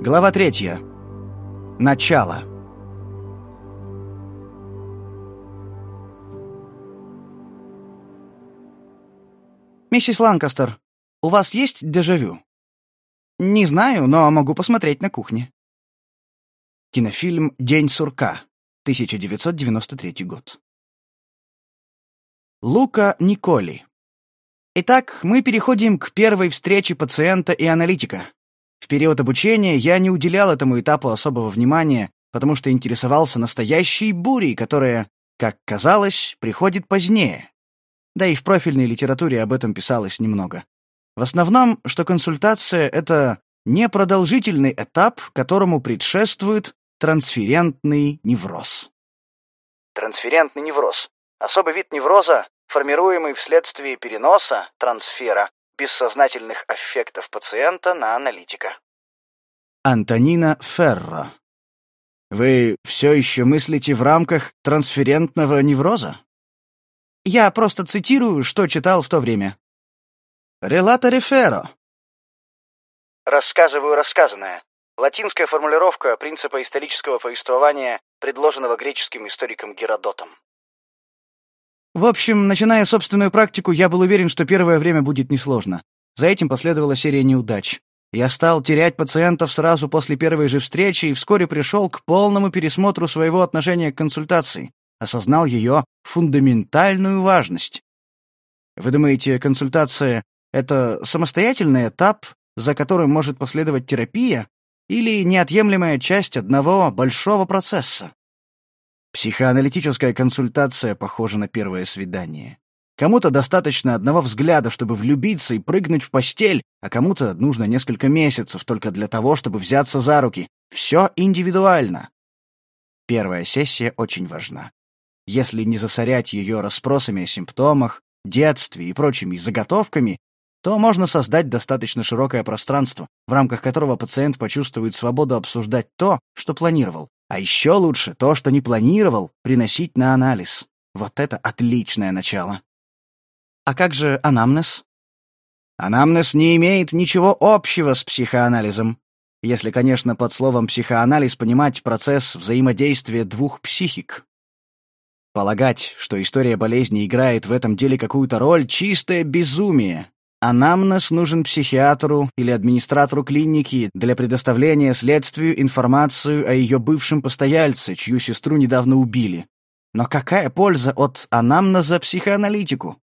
Глава третья. Начало. «Миссис Ланкастер, у вас есть дежавю?» «Не знаю, но могу посмотреть на кухне». Кинофильм «День сурка», 1993 год. Лука Николи. Итак, мы переходим к первой встрече пациента и аналитика. В период обучения я не уделял этому этапу особого внимания, потому что интересовался настоящей бурей, которая, как казалось, приходит позднее. Да и в профильной литературе об этом писалось немного. В основном, что консультация — это непродолжительный этап, которому предшествует трансферентный невроз. Трансферентный невроз — особый вид невроза, формируемый вследствие переноса, трансфера, бессознательных аффектов пациента на аналитика. Антонина Ферро. Вы все еще мыслите в рамках трансферентного невроза? Я просто цитирую, что читал в то время. Релаторе Ферро. Рассказываю рассказанное. Латинская формулировка принципа исторического повествования, предложенного греческим историком Геродотом. В общем, начиная собственную практику, я был уверен, что первое время будет несложно. За этим последовала серия неудач. Я стал терять пациентов сразу после первой же встречи и вскоре пришел к полному пересмотру своего отношения к консультации, осознал ее фундаментальную важность. Вы думаете, консультация — это самостоятельный этап, за которым может последовать терапия, или неотъемлемая часть одного большого процесса? Психоаналитическая консультация похожа на первое свидание. Кому-то достаточно одного взгляда, чтобы влюбиться и прыгнуть в постель, а кому-то нужно несколько месяцев только для того, чтобы взяться за руки. Все индивидуально. Первая сессия очень важна. Если не засорять ее расспросами о симптомах, детстве и прочими заготовками, то можно создать достаточно широкое пространство, в рамках которого пациент почувствует свободу обсуждать то, что планировал, а еще лучше то, что не планировал, приносить на анализ. Вот это отличное начало. А как же анамнез? Анамнез не имеет ничего общего с психоанализом. Если, конечно, под словом «психоанализ» понимать процесс взаимодействия двух психик. Полагать, что история болезни играет в этом деле какую-то роль — чистое безумие. Анамнез нужен психиатру или администратору клиники для предоставления следствию информацию о ее бывшем постояльце, чью сестру недавно убили. Но какая польза от анамнеза психоаналитику?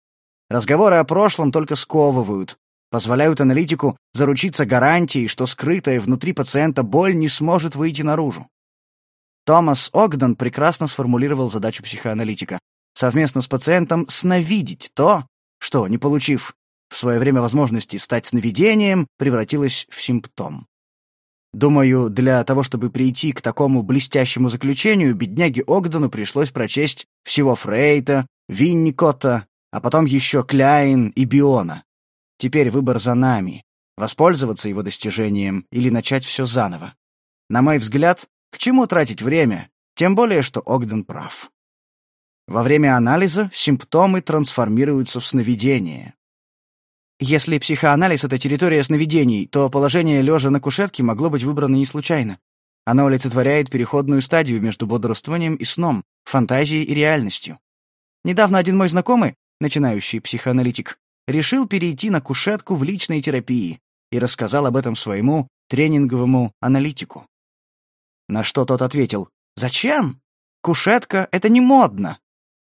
Разговоры о прошлом только сковывают, позволяют аналитику заручиться гарантией, что скрытая внутри пациента боль не сможет выйти наружу. Томас Огден прекрасно сформулировал задачу психоаналитика — совместно с пациентом сновидеть то, что, не получив в свое время возможности стать сновидением превратилась в симптом. Думаю, для того, чтобы прийти к такому блестящему заключению, бедняге Огдену пришлось прочесть всего Фрейта, Винникота, а потом еще Кляйн и Биона. Теперь выбор за нами — воспользоваться его достижением или начать все заново. На мой взгляд, к чему тратить время, тем более, что Огден прав. Во время анализа симптомы трансформируются в сновидение. Если психоанализ — это территория сновидений, то положение лежа на кушетке могло быть выбрано не случайно. Оно олицетворяет переходную стадию между бодрствованием и сном, фантазией и реальностью. Недавно один мой знакомый, начинающий психоаналитик, решил перейти на кушетку в личной терапии и рассказал об этом своему тренинговому аналитику. На что тот ответил, «Зачем? Кушетка — это не модно».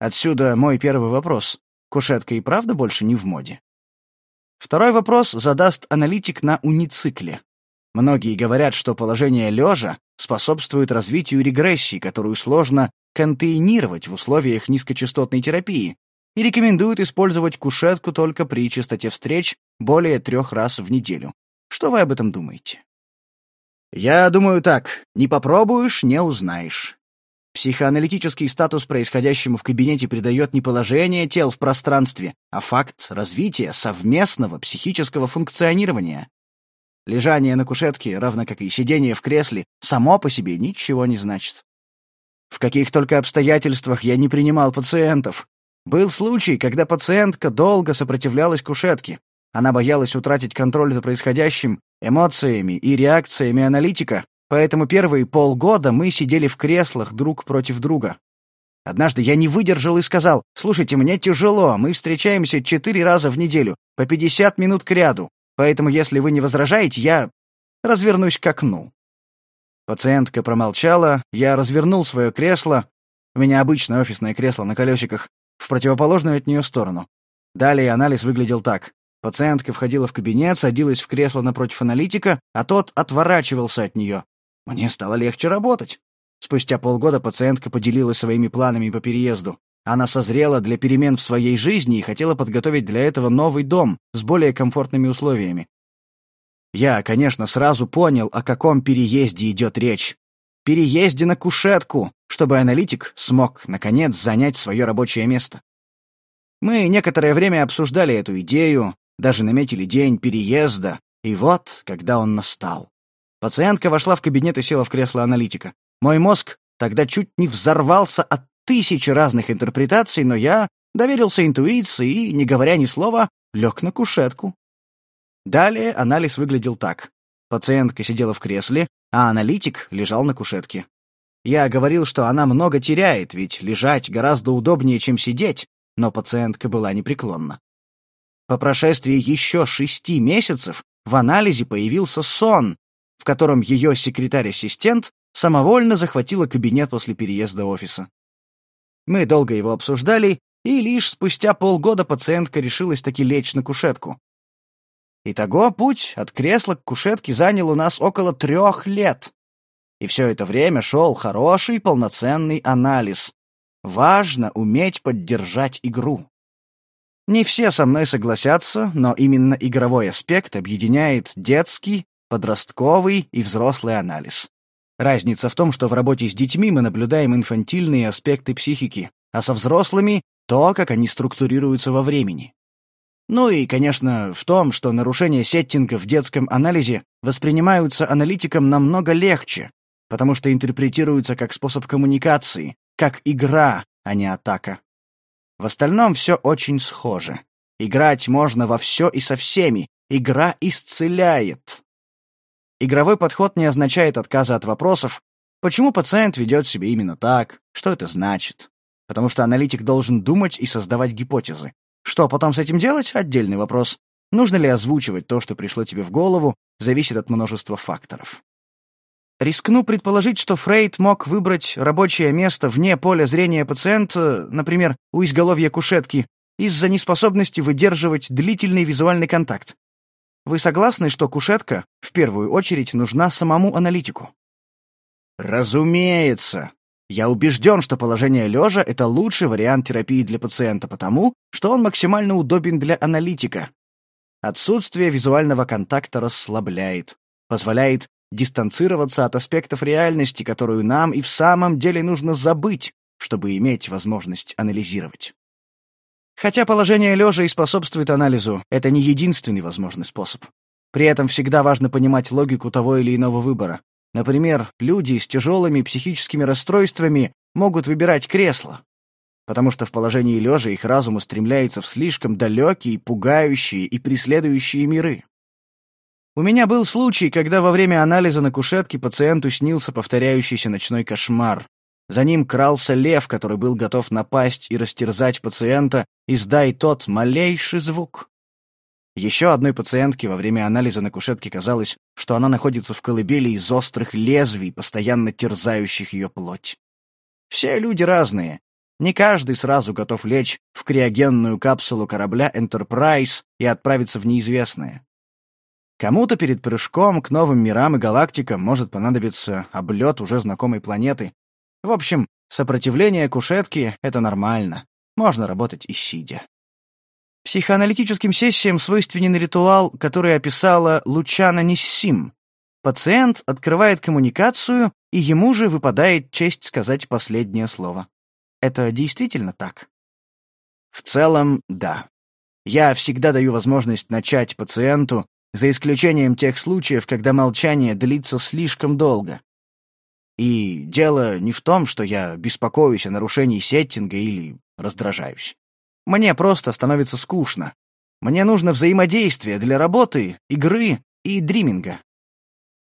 Отсюда мой первый вопрос. Кушетка и правда больше не в моде? Второй вопрос задаст аналитик на уницикле. Многие говорят, что положение лежа способствует развитию регрессии, которую сложно контейнировать в условиях низкочастотной терапии, и рекомендуют использовать кушетку только при частоте встреч более трех раз в неделю. Что вы об этом думаете? Я думаю так, не попробуешь — не узнаешь. Психоаналитический статус происходящему в кабинете придает не положение тел в пространстве, а факт развития совместного психического функционирования. Лежание на кушетке, равно как и сидение в кресле, само по себе ничего не значит. В каких только обстоятельствах я не принимал пациентов. Был случай, когда пациентка долго сопротивлялась кушетке. Она боялась утратить контроль за происходящим эмоциями и реакциями аналитика, поэтому первые полгода мы сидели в креслах друг против друга. Однажды я не выдержал и сказал, «Слушайте, мне тяжело, мы встречаемся четыре раза в неделю, по 50 минут к ряду, поэтому если вы не возражаете, я развернусь к окну». Пациентка промолчала, я развернул свое кресло, у меня обычное офисное кресло на колесиках, в противоположную от нее сторону. Далее анализ выглядел так. Пациентка входила в кабинет, садилась в кресло напротив аналитика, а тот отворачивался от нее. Мне стало легче работать. Спустя полгода пациентка поделилась своими планами по переезду. Она созрела для перемен в своей жизни и хотела подготовить для этого новый дом с более комфортными условиями. Я, конечно, сразу понял, о каком переезде идет речь. Переезде на кушетку, чтобы аналитик смог, наконец, занять свое рабочее место. Мы некоторое время обсуждали эту идею, даже наметили день переезда, и вот, когда он настал. Пациентка вошла в кабинет и села в кресло аналитика. Мой мозг тогда чуть не взорвался от тысячи разных интерпретаций, но я доверился интуиции и, не говоря ни слова, лег на кушетку. Далее анализ выглядел так. Пациентка сидела в кресле, а аналитик лежал на кушетке. Я говорил, что она много теряет, ведь лежать гораздо удобнее, чем сидеть, но пациентка была непреклонна. По прошествии еще шести месяцев в анализе появился сон, в котором ее секретарь-ассистент самовольно захватила кабинет после переезда офиса. Мы долго его обсуждали, и лишь спустя полгода пациентка решилась таки лечь на кушетку. Итого путь от кресла к кушетке занял у нас около трех лет. И все это время шел хороший полноценный анализ. Важно уметь поддержать игру. Не все со мной согласятся, но именно игровой аспект объединяет детский, подростковый и взрослый анализ. Разница в том, что в работе с детьми мы наблюдаем инфантильные аспекты психики, а со взрослыми — то, как они структурируются во времени. Ну и, конечно, в том, что нарушения сеттинга в детском анализе воспринимаются аналитиком намного легче, потому что интерпретируются как способ коммуникации, как игра, а не атака. В остальном все очень схоже. Играть можно во все и со всеми. Игра исцеляет. Игровой подход не означает отказа от вопросов, почему пациент ведет себя именно так, что это значит. Потому что аналитик должен думать и создавать гипотезы. Что потом с этим делать — отдельный вопрос. Нужно ли озвучивать то, что пришло тебе в голову, зависит от множества факторов. Рискну предположить, что Фрейд мог выбрать рабочее место вне поля зрения пациента, например, у изголовья кушетки, из-за неспособности выдерживать длительный визуальный контакт. Вы согласны, что кушетка в первую очередь нужна самому аналитику? Разумеется. Я убежден, что положение лежа — это лучший вариант терапии для пациента, потому что он максимально удобен для аналитика. Отсутствие визуального контакта расслабляет, позволяет дистанцироваться от аспектов реальности, которую нам и в самом деле нужно забыть, чтобы иметь возможность анализировать. Хотя положение лежа и способствует анализу, это не единственный возможный способ. При этом всегда важно понимать логику того или иного выбора. Например, люди с тяжелыми психическими расстройствами могут выбирать кресло, потому что в положении лежа их разум устремляется в слишком далекие, пугающие и преследующие миры. У меня был случай, когда во время анализа на кушетке пациенту снился повторяющийся ночной кошмар. За ним крался лев, который был готов напасть и растерзать пациента, издай тот малейший звук. Еще одной пациентке во время анализа на кушетке казалось, что она находится в колыбели из острых лезвий, постоянно терзающих ее плоть. Все люди разные. Не каждый сразу готов лечь в криогенную капсулу корабля Enterprise и отправиться в неизвестное. Кому-то перед прыжком к новым мирам и галактикам может понадобиться облет уже знакомой планеты. В общем, сопротивление кушетки — это нормально. Можно работать и сидя. Психоаналитическим сессиям свойственен ритуал, который описала Лучана Ниссим. Пациент открывает коммуникацию, и ему же выпадает честь сказать последнее слово. Это действительно так? В целом, да. Я всегда даю возможность начать пациенту, за исключением тех случаев, когда молчание длится слишком долго. И дело не в том, что я беспокоюсь о нарушении сеттинга или раздражаюсь. Мне просто становится скучно. Мне нужно взаимодействие для работы, игры и дриминга.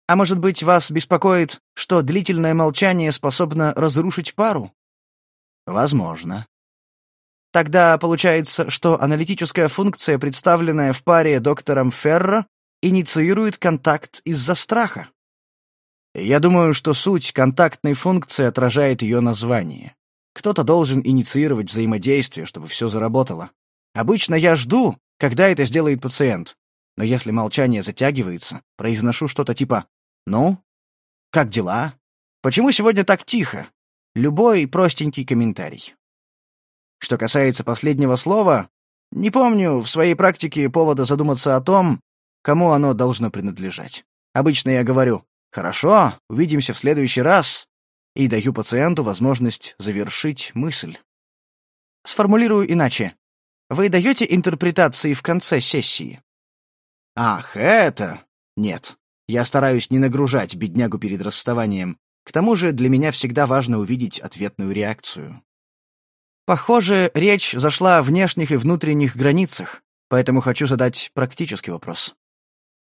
А может быть, вас беспокоит, что длительное молчание способно разрушить пару? Возможно. Тогда получается, что аналитическая функция, представленная в паре доктором Ферро, инициирует контакт из-за страха. Я думаю, что суть контактной функции отражает ее название. Кто-то должен инициировать взаимодействие, чтобы все заработало. Обычно я жду, когда это сделает пациент. Но если молчание затягивается, произношу что-то типа «Ну? Как дела? Почему сегодня так тихо?» Любой простенький комментарий. Что касается последнего слова, не помню в своей практике повода задуматься о том, кому оно должно принадлежать. Обычно я говорю «Хорошо, увидимся в следующий раз», и даю пациенту возможность завершить мысль. Сформулирую иначе. Вы даете интерпретации в конце сессии? Ах, это... Нет. Я стараюсь не нагружать беднягу перед расставанием. К тому же для меня всегда важно увидеть ответную реакцию. Похоже, речь зашла о внешних и внутренних границах, поэтому хочу задать практический вопрос.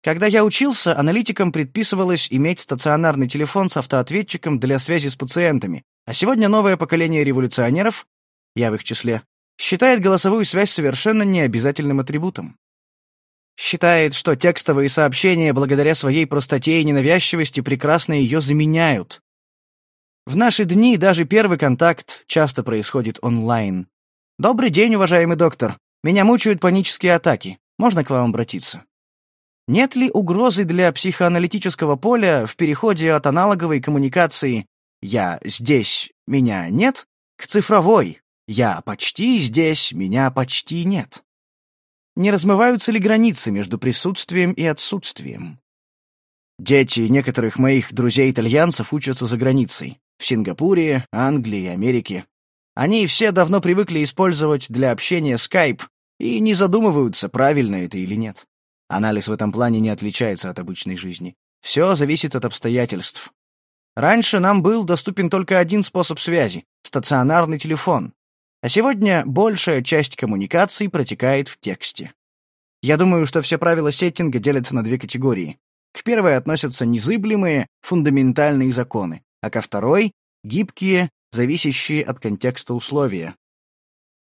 Когда я учился, аналитикам предписывалось иметь стационарный телефон с автоответчиком для связи с пациентами, а сегодня новое поколение революционеров, я в их числе, считает голосовую связь совершенно необязательным атрибутом. Считает, что текстовые сообщения благодаря своей простоте и ненавязчивости прекрасно ее заменяют. В наши дни даже первый контакт часто происходит онлайн. «Добрый день, уважаемый доктор. Меня мучают панические атаки. Можно к вам обратиться?» Нет ли угрозы для психоаналитического поля в переходе от аналоговой коммуникации «я здесь, меня нет» к цифровой «я почти здесь, меня почти нет»? Не размываются ли границы между присутствием и отсутствием? Дети некоторых моих друзей-итальянцев учатся за границей, в Сингапуре, Англии, Америке. Они все давно привыкли использовать для общения Skype и не задумываются, правильно это или нет. Анализ в этом плане не отличается от обычной жизни. Все зависит от обстоятельств. Раньше нам был доступен только один способ связи — стационарный телефон. А сегодня большая часть коммуникаций протекает в тексте. Я думаю, что все правила сеттинга делятся на две категории. К первой относятся незыблемые, фундаментальные законы, а ко второй — гибкие, зависящие от контекста условия.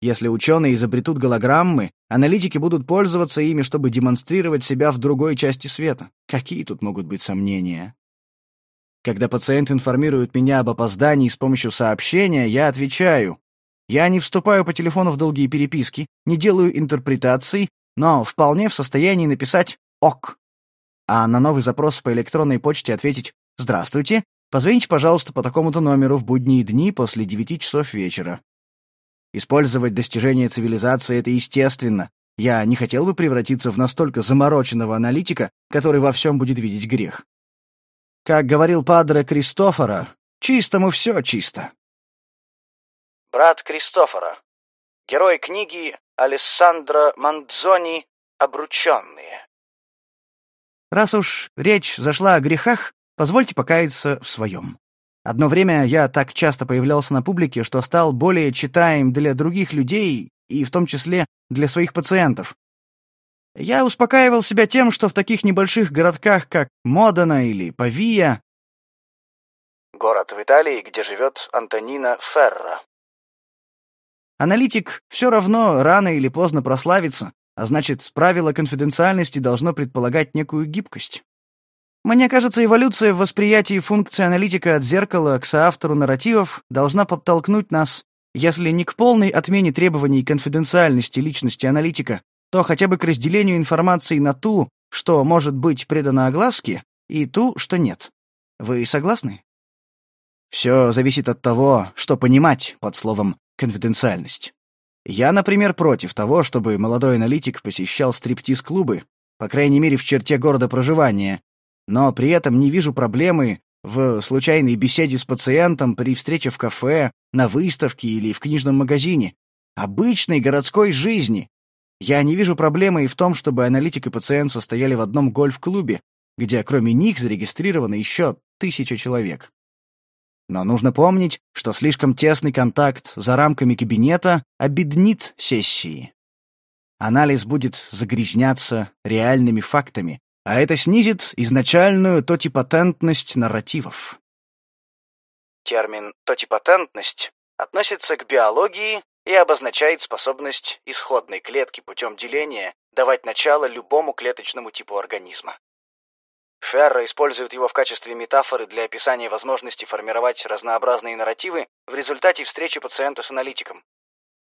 Если ученые изобретут голограммы, аналитики будут пользоваться ими, чтобы демонстрировать себя в другой части света. Какие тут могут быть сомнения? Когда пациент информирует меня об опоздании с помощью сообщения, я отвечаю. Я не вступаю по телефону в долгие переписки, не делаю интерпретаций, но вполне в состоянии написать «ок». А на новый запрос по электронной почте ответить «Здравствуйте, позвоните, пожалуйста, по такому-то номеру в будние дни после девяти часов вечера». Использовать достижения цивилизации — это естественно. Я не хотел бы превратиться в настолько замороченного аналитика, который во всем будет видеть грех. Как говорил падре Кристофора, чистому все чисто. Брат Кристофора. Герой книги Алессандро Мандзони «Обрученные». Раз уж речь зашла о грехах, позвольте покаяться в своем. Одно время я так часто появлялся на публике, что стал более читаем для других людей и в том числе для своих пациентов. Я успокаивал себя тем, что в таких небольших городках, как Модена или Павия, город в Италии, где живет Антонина Ферро, аналитик все равно рано или поздно прославится, а значит, правило конфиденциальности должно предполагать некую гибкость. Мне кажется, эволюция в восприятии функции аналитика от зеркала к соавтору нарративов должна подтолкнуть нас, если не к полной отмене требований конфиденциальности личности аналитика, то хотя бы к разделению информации на ту, что может быть предано огласке, и ту, что нет. Вы согласны? Все зависит от того, что понимать под словом «конфиденциальность». Я, например, против того, чтобы молодой аналитик посещал стриптиз-клубы, по крайней мере, в черте города проживания, но при этом не вижу проблемы в случайной беседе с пациентом при встрече в кафе, на выставке или в книжном магазине. Обычной городской жизни. Я не вижу проблемы и в том, чтобы аналитик и пациент состояли в одном гольф-клубе, где кроме них зарегистрировано еще тысяча человек. Но нужно помнить, что слишком тесный контакт за рамками кабинета обеднит сессии. Анализ будет загрязняться реальными фактами, а это снизит изначальную тотипатентность нарративов. Термин «тотипатентность» относится к биологии и обозначает способность исходной клетки путем деления давать начало любому клеточному типу организма. Ферро использует его в качестве метафоры для описания возможности формировать разнообразные нарративы в результате встречи пациента с аналитиком.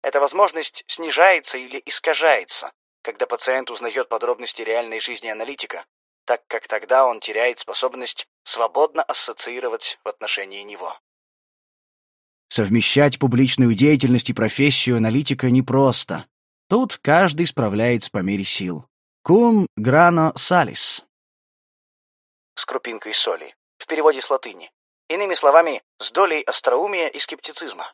Эта возможность снижается или искажается, когда пациент узнает подробности реальной жизни аналитика, так как тогда он теряет способность свободно ассоциировать в отношении него. Совмещать публичную деятельность и профессию аналитика непросто. Тут каждый справляется по мере сил. Кун грано салис. С крупинкой соли. В переводе с латыни. Иными словами, с долей остроумия и скептицизма.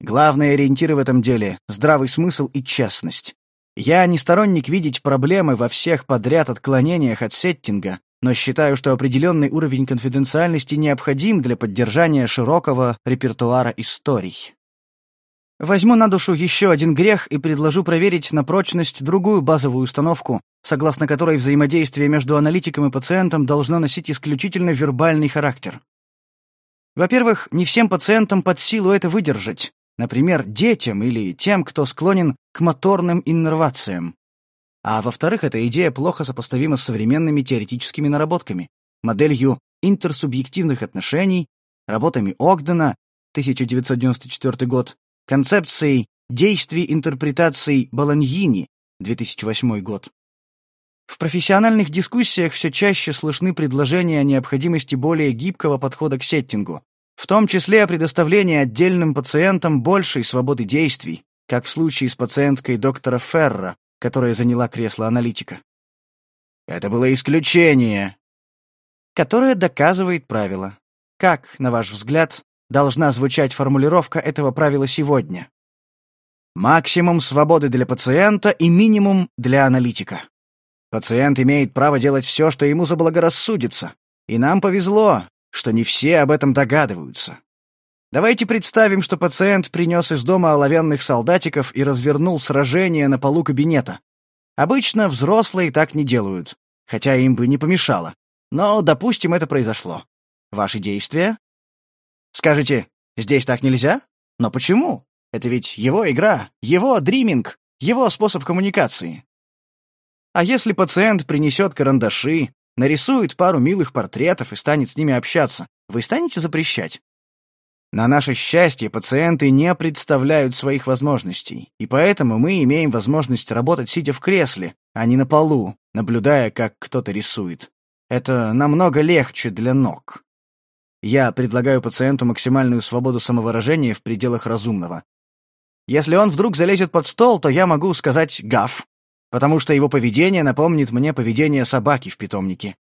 Главные ориентиры в этом деле — здравый смысл и честность. Я не сторонник видеть проблемы во всех подряд отклонениях от сеттинга, но считаю, что определенный уровень конфиденциальности необходим для поддержания широкого репертуара историй. Возьму на душу еще один грех и предложу проверить на прочность другую базовую установку, согласно которой взаимодействие между аналитиком и пациентом должно носить исключительно вербальный характер. Во-первых, не всем пациентам под силу это выдержать, например, детям или тем, кто склонен к моторным иннервациям. А во-вторых, эта идея плохо сопоставима с современными теоретическими наработками, моделью интерсубъективных отношений, работами Огдена, 1994 год, концепцией действий интерпретаций Болоньини, 2008 год. В профессиональных дискуссиях все чаще слышны предложения о необходимости более гибкого подхода к сеттингу, в том числе о предоставлении отдельным пациентам большей свободы действий, как в случае с пациенткой доктора Ферра, которая заняла кресло аналитика. Это было исключение, которое доказывает правило. Как, на ваш взгляд, должна звучать формулировка этого правила сегодня? Максимум свободы для пациента и минимум для аналитика. Пациент имеет право делать все, что ему заблагорассудится. И нам повезло, что не все об этом догадываются. Давайте представим, что пациент принес из дома оловянных солдатиков и развернул сражение на полу кабинета. Обычно взрослые так не делают, хотя им бы не помешало. Но, допустим, это произошло. Ваши действия? Скажете, здесь так нельзя? Но почему? Это ведь его игра, его дриминг, его способ коммуникации. А если пациент принесет карандаши, нарисует пару милых портретов и станет с ними общаться, вы станете запрещать? На наше счастье, пациенты не представляют своих возможностей, и поэтому мы имеем возможность работать сидя в кресле, а не на полу, наблюдая, как кто-то рисует. Это намного легче для ног. Я предлагаю пациенту максимальную свободу самовыражения в пределах разумного. Если он вдруг залезет под стол, то я могу сказать «гав», потому что его поведение напомнит мне поведение собаки в питомнике.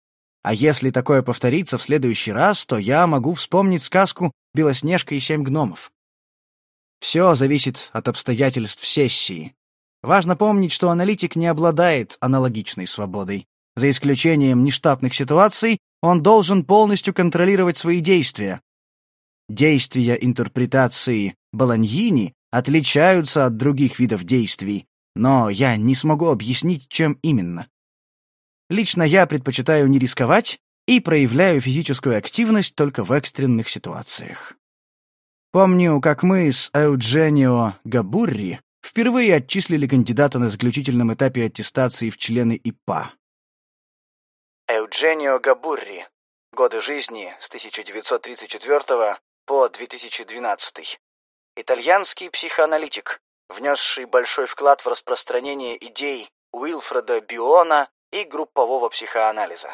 А если такое повторится в следующий раз, то я могу вспомнить сказку «Белоснежка и семь гномов». Все зависит от обстоятельств сессии. Важно помнить, что аналитик не обладает аналогичной свободой. За исключением нештатных ситуаций, он должен полностью контролировать свои действия. Действия интерпретации Болоньини отличаются от других видов действий, но я не смогу объяснить, чем именно. Лично я предпочитаю не рисковать и проявляю физическую активность только в экстренных ситуациях. Помню, как мы с Эудженио Габурри впервые отчислили кандидата на заключительном этапе аттестации в члены ИПА. Эудженио Габурри. Годы жизни с 1934 по 2012. Итальянский психоаналитик, внесший большой вклад в распространение идей Уилфреда Биона и группового психоанализа.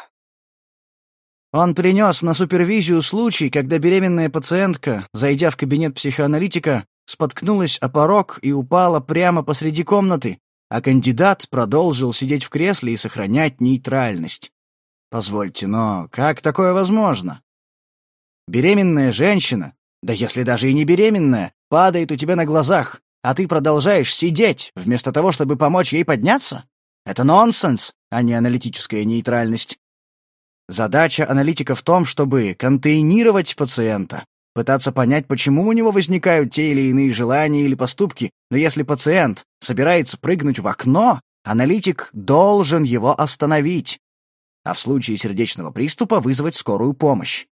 Он принес на супервизию случай, когда беременная пациентка, зайдя в кабинет психоаналитика, споткнулась о порог и упала прямо посреди комнаты, а кандидат продолжил сидеть в кресле и сохранять нейтральность. Позвольте, но как такое возможно? Беременная женщина, да если даже и не беременная, падает у тебя на глазах, а ты продолжаешь сидеть, вместо того, чтобы помочь ей подняться? Это нонсенс, а не аналитическая нейтральность. Задача аналитика в том, чтобы контейнировать пациента, пытаться понять, почему у него возникают те или иные желания или поступки, но если пациент собирается прыгнуть в окно, Аналитик должен его остановить, а в случае сердечного приступа вызвать скорую помощь.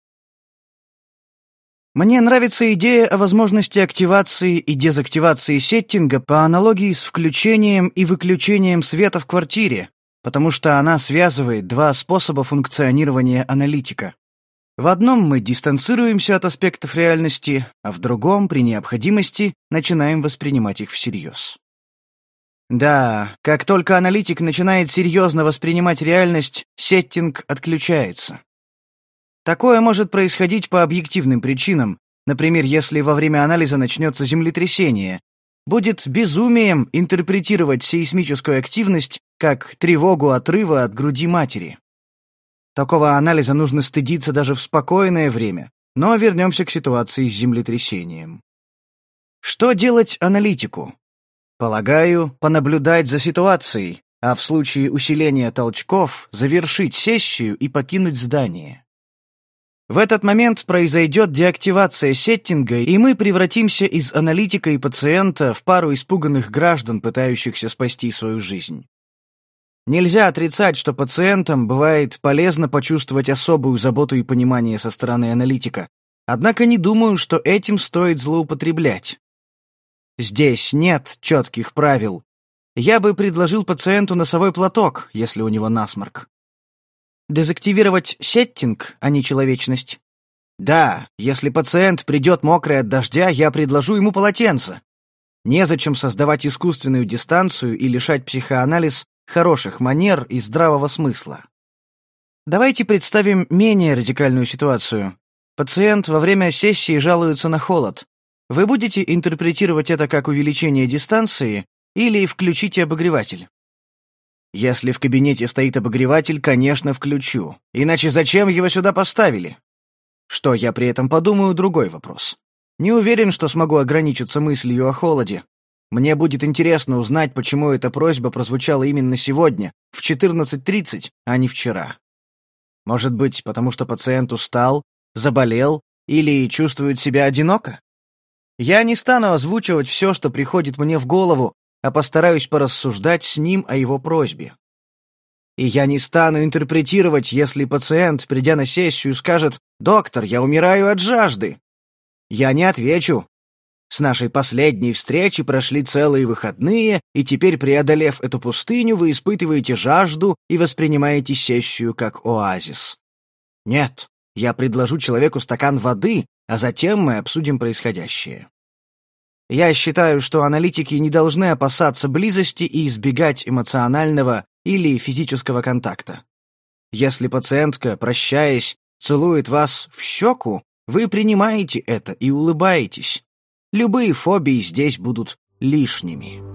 Мне нравится идея о возможности активации и дезактивации сеттинга по аналогии с включением и выключением света в квартире, потому что она связывает два способа функционирования аналитика. В одном мы дистанцируемся от аспектов реальности, а в другом, при необходимости, начинаем воспринимать их всерьез. Да, как только аналитик начинает серьезно воспринимать реальность, сеттинг отключается. Такое может происходить по объективным причинам, например, если во время анализа начнется землетрясение. Будет безумием интерпретировать сейсмическую активность как тревогу отрыва от груди матери. Такого анализа нужно стыдиться даже в спокойное время, но вернемся к ситуации с землетрясением. Что делать аналитику? Полагаю, понаблюдать за ситуацией, а в случае усиления толчков завершить сессию и покинуть здание. В этот момент произойдет деактивация сеттинга, и мы превратимся из аналитика и пациента в пару испуганных граждан, пытающихся спасти свою жизнь. Нельзя отрицать, что пациентам бывает полезно почувствовать особую заботу и понимание со стороны аналитика, однако не думаю, что этим стоит злоупотреблять. Здесь нет четких правил. Я бы предложил пациенту носовой платок, если у него насморк. Дезактивировать сеттинг, а не человечность? Да, если пациент придет мокрый от дождя, я предложу ему полотенце. Незачем создавать искусственную дистанцию и лишать психоанализ хороших манер и здравого смысла. Давайте представим менее радикальную ситуацию. Пациент во время сессии жалуется на холод. Вы будете интерпретировать это как увеличение дистанции или включите обогреватель? Если в кабинете стоит обогреватель, конечно, включу. Иначе зачем его сюда поставили? Что я при этом подумаю, другой вопрос. Не уверен, что смогу ограничиться мыслью о холоде. Мне будет интересно узнать, почему эта просьба прозвучала именно сегодня, в 14.30, а не вчера. Может быть, потому что пациент устал, заболел или чувствует себя одиноко? Я не стану озвучивать все, что приходит мне в голову, а постараюсь порассуждать с ним о его просьбе. И я не стану интерпретировать, если пациент, придя на сессию, скажет «Доктор, я умираю от жажды». Я не отвечу. С нашей последней встречи прошли целые выходные, и теперь, преодолев эту пустыню, вы испытываете жажду и воспринимаете сессию как оазис. Нет, я предложу человеку стакан воды, а затем мы обсудим происходящее. Я считаю, что аналитики не должны опасаться близости и избегать эмоционального или физического контакта. Если пациентка, прощаясь, целует вас в щеку, вы принимаете это и улыбаетесь. Любые фобии здесь будут лишними.